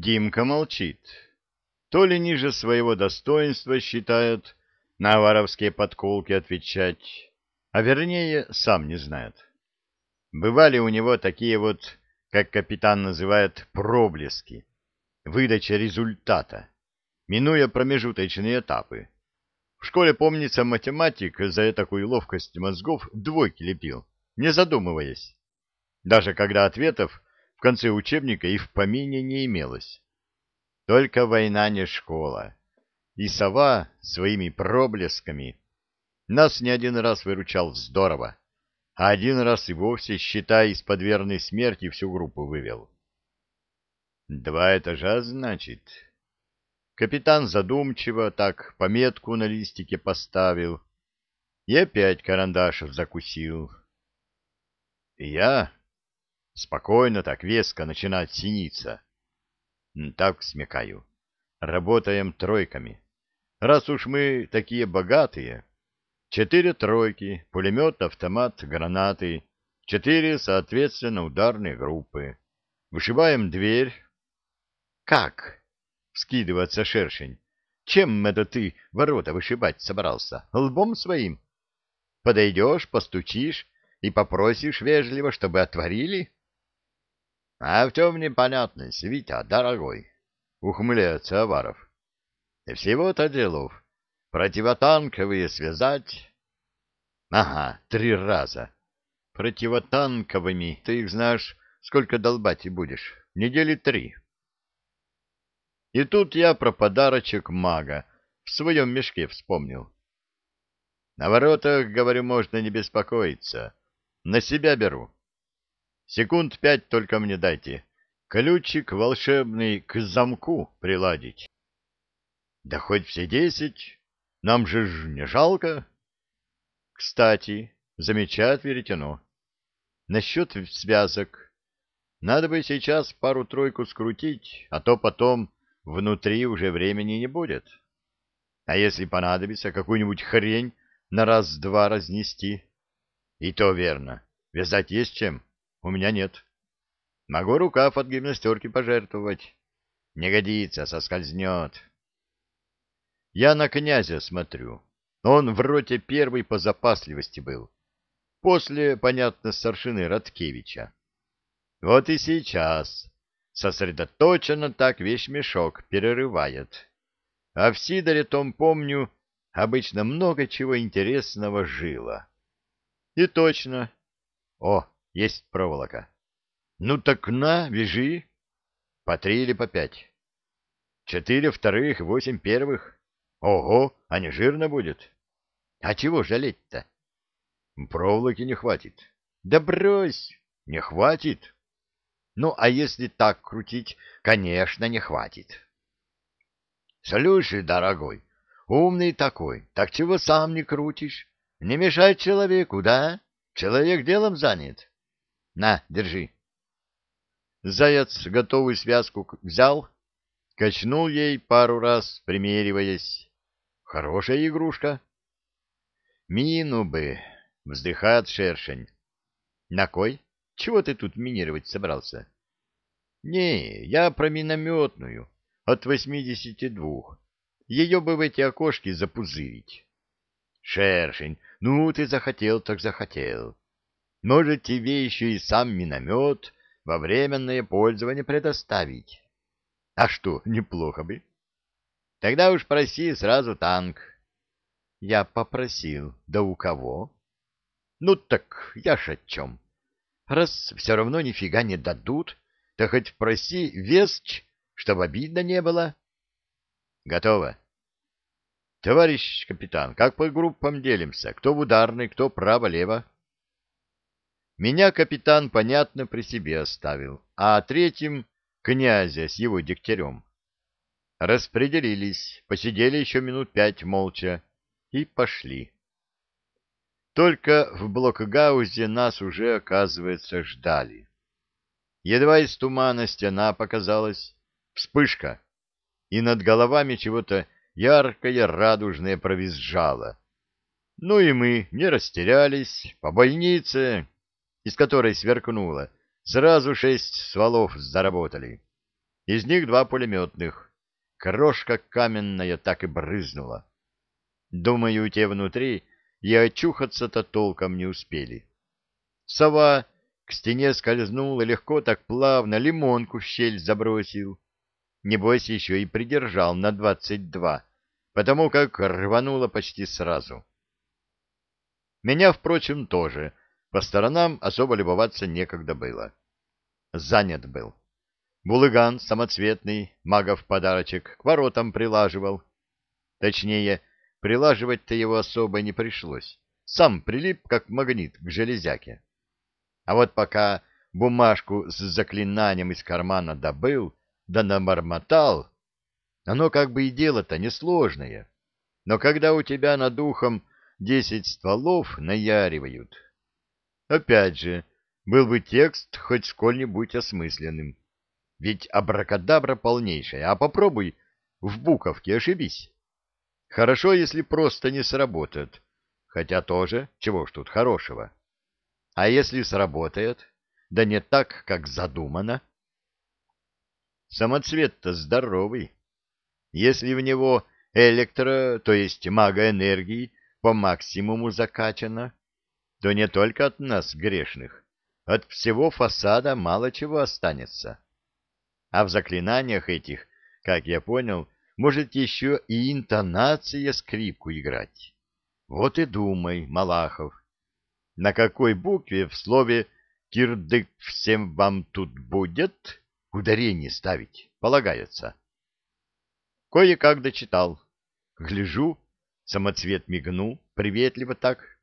Димка молчит. То ли ниже своего достоинства считает на воровские подколки отвечать, а вернее сам не знает. Бывали у него такие вот, как капитан называет, проблески, выдача результата, минуя промежуточные этапы. В школе, помнится, математик за такую ловкость мозгов двойки лепил, не задумываясь. Даже когда ответов в конце учебника и в помине не имелось. Только война не школа. И сова своими проблесками нас не один раз выручал здорово, а один раз и вовсе, считай, из-под верной смерти всю группу вывел. Два этажа, значит, Капитан задумчиво так пометку на листике поставил и опять карандашев закусил. Я спокойно так веско начинать синиться. Так смекаю. Работаем тройками. Раз уж мы такие богатые, четыре тройки, пулемет, автомат, гранаты, четыре, соответственно, ударные группы. Вышибаем дверь. Как? скидываться шершень. Чем это ты ворота вышибать собрался? Лбом своим? Подойдешь, постучишь и попросишь вежливо, чтобы отворили? — А в чем непонятность, Витя, дорогой? — ухмыляется Аваров. — Всего-то делов. Противотанковые связать. — Ага, три раза. Противотанковыми ты их знаешь, сколько долбать и будешь? Недели три. — и тут я про подарочек мага в своем мешке вспомнил. На воротах, говорю, можно не беспокоиться. На себя беру. Секунд пять только мне дайте. Ключик волшебный к замку приладить. Да хоть все десять. Нам же ж не жалко. Кстати, замечает веретено. Насчет связок. Надо бы сейчас пару-тройку скрутить, а то потом внутри уже времени не будет. А если понадобится какую-нибудь хрень на раз-два разнести? И то верно. Вязать есть чем? У меня нет. Могу рукав от гимнастерки пожертвовать. Не годится, соскользнет. Я на князя смотрю. Он в роте первый по запасливости был. После, понятно, старшины Радкевича. Вот и сейчас сосредоточенно так весь мешок перерывает. А в Сидоре том, помню, обычно много чего интересного жило. И точно. О, есть проволока. Ну так на, вяжи. По три или по пять. Четыре вторых, восемь первых. Ого, а не жирно будет. А чего жалеть-то? Проволоки не хватит. Да брось, не хватит. Ну, а если так крутить, конечно, не хватит. Слушай, дорогой, умный такой, так чего сам не крутишь? Не мешай человеку, да? Человек делом занят. На, держи. Заяц готовую связку взял, качнул ей пару раз, примериваясь. Хорошая игрушка. Мину бы, вздыхает шершень. На кой? Чего ты тут минировать собрался? Не, я про минометную, от 82. Ее бы в эти окошки запузырить. Шершень, ну ты захотел, так захотел. Может, тебе еще и сам миномет во временное пользование предоставить. А что, неплохо бы. Тогда уж проси сразу танк. Я попросил, да у кого? Ну так я ж о чем. Раз все равно нифига не дадут, то хоть проси весч, чтобы обидно не было. Готово. Товарищ капитан, как по группам делимся? Кто в ударный, кто право-лево? Меня капитан, понятно, при себе оставил, а третьим — князя с его дегтярем. Распределились, посидели еще минут пять молча и пошли. Только в блокгаузе нас уже, оказывается, ждали. Едва из тумана стена показалась, вспышка, и над головами чего-то яркое радужное провизжало. Ну и мы не растерялись, по больнице, из которой сверкнуло, сразу шесть стволов заработали. Из них два пулеметных. Крошка каменная так и брызнула. Думаю, те внутри и очухаться-то толком не успели. Сова к стене скользнул и легко так плавно лимонку в щель забросил. Небось, еще и придержал на двадцать два, потому как рвануло почти сразу. Меня, впрочем, тоже. По сторонам особо любоваться некогда было. Занят был. Булыган самоцветный, магов подарочек, к воротам прилаживал. Точнее, прилаживать-то его особо не пришлось. Сам прилип, как магнит, к железяке. А вот пока бумажку с заклинанием из кармана добыл, да намормотал, оно как бы и дело-то несложное. Но когда у тебя над духом десять стволов наяривают... Опять же, был бы текст хоть сколь-нибудь осмысленным. Ведь абракадабра полнейшая, а попробуй в буковке ошибись. Хорошо, если просто не сработает, хотя тоже, чего ж тут хорошего. А если сработает, да не так, как задумано? Самоцвет-то здоровый. Если в него электро, то есть мага энергии, по максимуму закачано, то не только от нас, грешных, от всего фасада мало чего останется. А в заклинаниях этих, как я понял, может еще и интонация скрипку играть. Вот и думай, Малахов, на какой букве в слове «кирдык всем вам тут будет» ударение ставить полагается. Кое-как дочитал. Гляжу, самоцвет мигнул, приветливо так,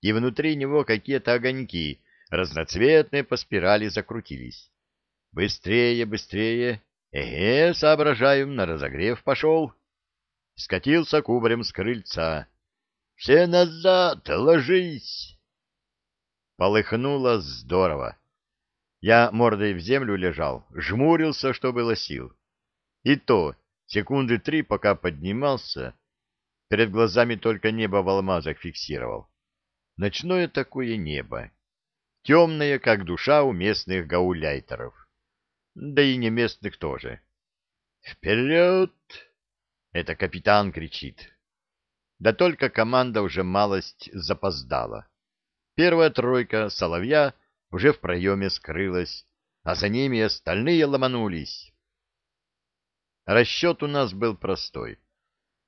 и внутри него какие-то огоньки, разноцветные по спирали закрутились. Быстрее, быстрее, эге, соображаем, на разогрев пошел. Скатился кубарем с крыльца. Все назад, ложись! Полыхнуло здорово. Я мордой в землю лежал, жмурился, что было сил. И то, секунды три, пока поднимался, перед глазами только небо в алмазах фиксировал. Ночное такое небо, темное, как душа у местных гауляйтеров. Да и не местных тоже. «Вперед!» — это капитан кричит. Да только команда уже малость запоздала. Первая тройка соловья уже в проеме скрылась, а за ними остальные ломанулись. Расчет у нас был простой.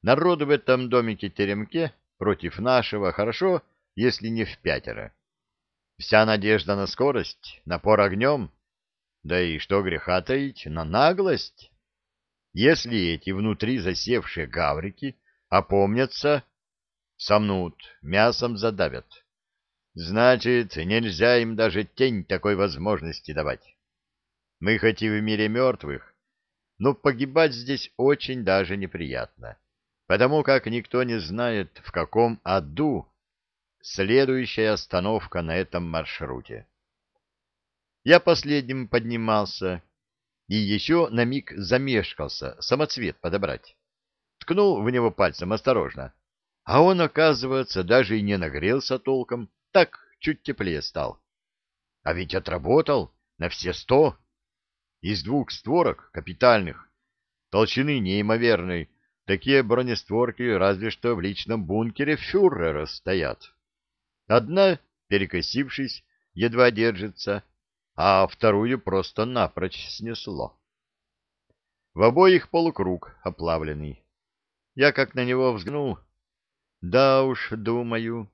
Народу в этом домике-теремке против нашего хорошо, если не в пятеро. Вся надежда на скорость, напор огнем, да и что греха таить, на наглость. Если эти внутри засевшие гаврики опомнятся, сомнут, мясом задавят. Значит, нельзя им даже тень такой возможности давать. Мы хоть и в мире мертвых, но погибать здесь очень даже неприятно, потому как никто не знает, в каком аду следующая остановка на этом маршруте. Я последним поднимался и еще на миг замешкался самоцвет подобрать. Ткнул в него пальцем осторожно, а он, оказывается, даже и не нагрелся толком, так, чуть теплее стал. А ведь отработал на все сто. Из двух створок капитальных, толщины неимоверной, такие бронестворки разве что в личном бункере фюрера стоят. Одна, перекосившись, едва держится, а вторую просто напрочь снесло. В обоих полукруг оплавленный. Я как на него взглянул. Да уж, думаю,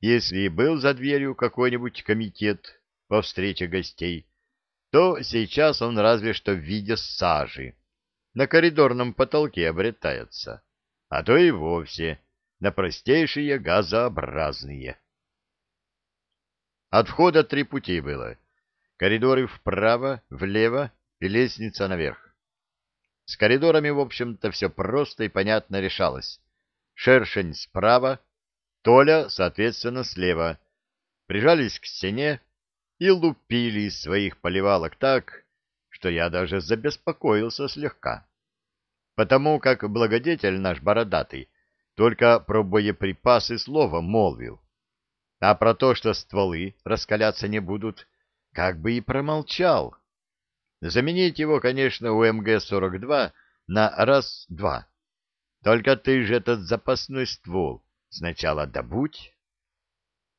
если и был за дверью какой-нибудь комитет по встрече гостей, то сейчас он разве что в виде сажи на коридорном потолке обретается, а то и вовсе на простейшие газообразные. От входа три пути было. Коридоры вправо, влево и лестница наверх. С коридорами, в общем-то, все просто и понятно решалось. Шершень справа, Толя, соответственно, слева, прижались к стене и лупили из своих поливалок так, что я даже забеспокоился слегка. Потому как благодетель наш бородатый только про боеприпасы слово молвил, а про то, что стволы раскаляться не будут, как бы и промолчал. Заменить его, конечно, у МГ-42 на раз-два. Только ты же этот запасной ствол сначала добудь.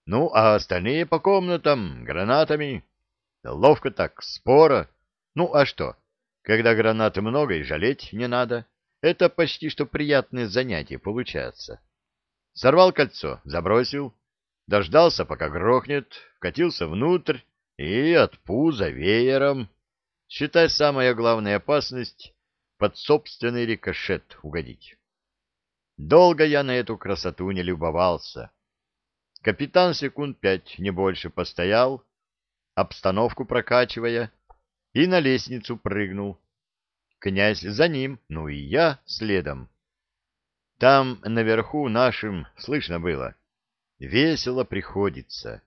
Ну, а остальные по комнатам, гранатами. Ловко так, спора. Ну, а что, когда гранаты много и жалеть не надо. Это почти что приятное занятие получается. Сорвал кольцо, забросил, дождался, пока грохнет, вкатился внутрь и от пуза веером. Считай, самая главная опасность — под собственный рикошет угодить. Долго я на эту красоту не любовался. Капитан секунд пять, не больше, постоял, обстановку прокачивая, и на лестницу прыгнул. Князь за ним, ну и я следом. Там наверху нашим слышно было. Весело приходится.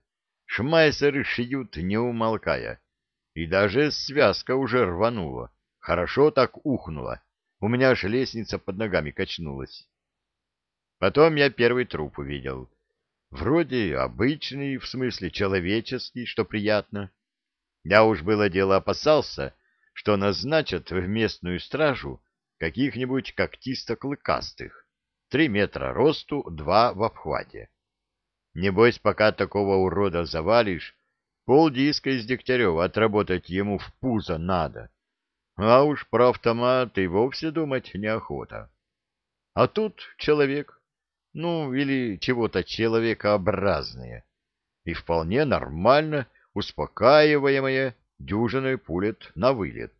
Шмайсеры шьют, не умолкая. И даже связка уже рванула. Хорошо так ухнула. У меня аж лестница под ногами качнулась. Потом я первый труп увидел. Вроде обычный, в смысле человеческий, что приятно. Я уж было дело опасался, что назначат в местную стражу каких-нибудь когтисто-клыкастых. Три метра росту, два в обхвате. Небось, пока такого урода завалишь, полдиска из Дегтярева отработать ему в пузо надо. А уж про автомат и вовсе думать неохота. А тут человек, ну, или чего-то человекообразное, и вполне нормально успокаиваемое дюжиной пулет на вылет.